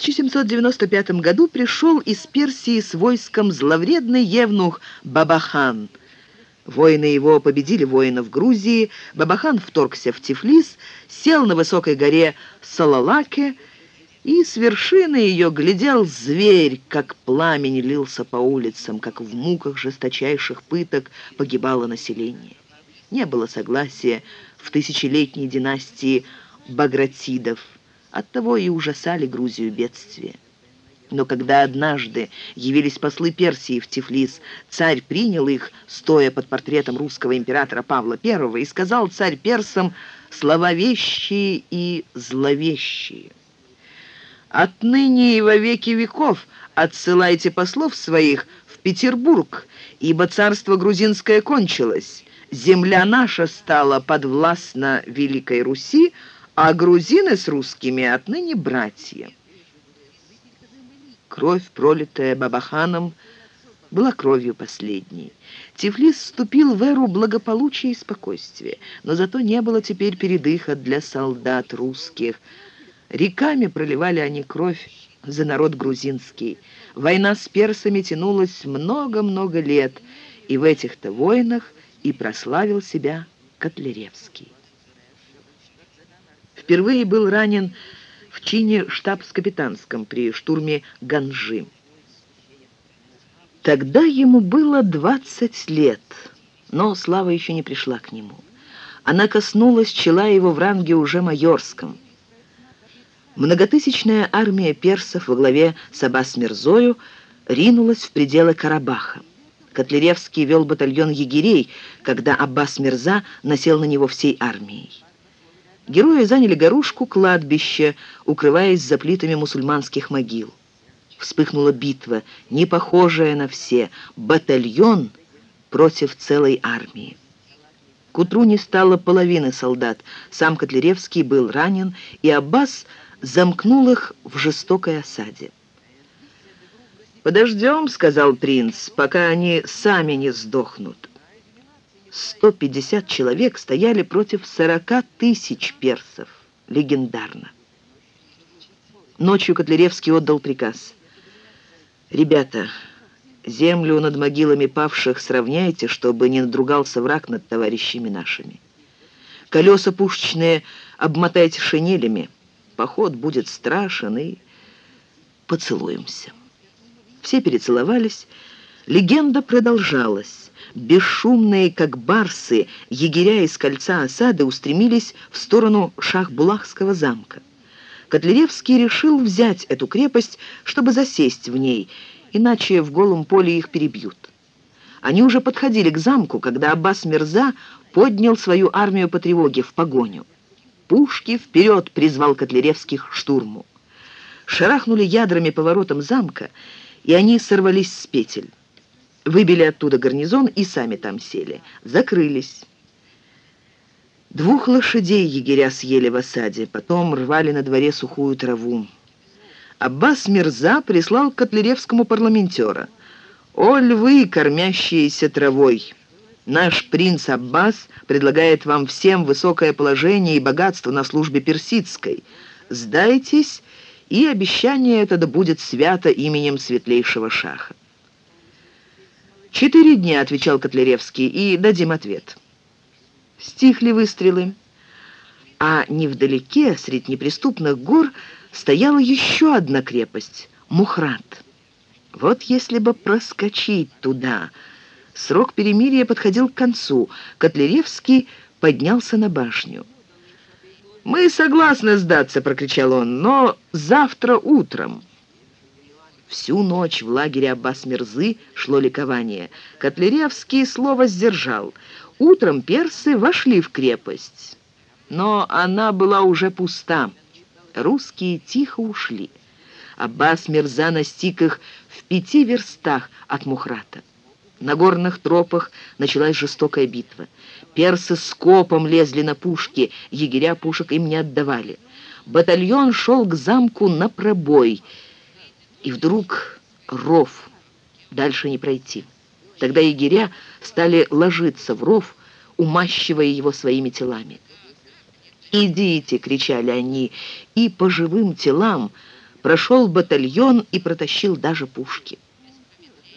1795 году пришел из Персии с войском зловредный евнух Бабахан. Воины его победили воинов Грузии, Бабахан вторгся в Тифлис, сел на высокой горе Салалаке, и с вершины ее глядел зверь, как пламень лился по улицам, как в муках жесточайших пыток погибало население. Не было согласия в тысячелетней династии Багратидов, оттого и ужасали Грузию бедствия. Но когда однажды явились послы Персии в Тифлис, царь принял их, стоя под портретом русского императора Павла I, и сказал царь персам слова вещие и зловещие. Отныне и во веки веков отсылайте послов своих в Петербург, ибо царство грузинское кончилось. Земля наша стала подвластна Великой Руси, а грузины с русскими отныне братья. Кровь, пролитая Бабаханом, была кровью последней. Тифлис вступил в эру благополучия и спокойствия, но зато не было теперь передыха для солдат русских – Реками проливали они кровь за народ грузинский. Война с персами тянулась много-много лет, и в этих-то войнах и прославил себя Котляревский. Впервые был ранен в чине штабс-капитанском при штурме Ганжи. Тогда ему было 20 лет, но слава еще не пришла к нему. Она коснулась чела его в ранге уже майорском – Многотысячная армия персов во главе с Аббас Мирзою ринулась в пределы Карабаха. Котляревский вел батальон егерей, когда Аббас Мирза насел на него всей армией. Герои заняли горушку кладбища, укрываясь за плитами мусульманских могил. Вспыхнула битва, не похожая на все, батальон против целой армии. К утру не стало половины солдат, сам Котляревский был ранен, и Аббас – замкнул их в жестокой осаде. «Подождем», — сказал принц, — «пока они сами не сдохнут». 150 человек стояли против 40 тысяч персов. Легендарно. Ночью Котляревский отдал приказ. «Ребята, землю над могилами павших сравняйте, чтобы не надругался враг над товарищами нашими. Колеса пушечные обмотайте шинелями, поход будет страшен, и поцелуемся. Все перецеловались. Легенда продолжалась. Бесшумные, как барсы, егеря из кольца осады устремились в сторону Шахбулахского замка. Котляревский решил взять эту крепость, чтобы засесть в ней, иначе в голом поле их перебьют. Они уже подходили к замку, когда Аббас Мирза поднял свою армию по тревоге в погоню. «Пушки вперед!» — призвал Котляревских штурму. Шарахнули ядрами поворотом замка, и они сорвались с петель. Выбили оттуда гарнизон и сами там сели. Закрылись. Двух лошадей егеря съели в осаде, потом рвали на дворе сухую траву. Аббас Мирза прислал к Котляревскому парламентера. «О, львы, кормящиеся травой!» Наш принц Аббас предлагает вам всем высокое положение и богатство на службе персидской. Сдайтесь, и обещание это да будет свято именем светлейшего шаха. «Четыре дня», — отвечал Котляревский, — «и дадим ответ». Стихли выстрелы, а невдалеке, среди неприступных гор, стояла еще одна крепость — Мухрат. Вот если бы проскочить туда — Срок перемирия подходил к концу. Котляревский поднялся на башню. «Мы согласны сдаться», — прокричал он, — «но завтра утром». Всю ночь в лагере Аббас-Мирзы шло ликование. Котляревский слово сдержал. Утром персы вошли в крепость, но она была уже пуста. Русские тихо ушли. Аббас-Мирза настиг их в пяти верстах от Мухрата. На горных тропах началась жестокая битва. Персы с копом лезли на пушки, егеря пушек им не отдавали. Батальон шел к замку на пробой, и вдруг ров. Дальше не пройти. Тогда егеря стали ложиться в ров, умащивая его своими телами. «Идите!» — кричали они, и по живым телам прошел батальон и протащил даже пушки.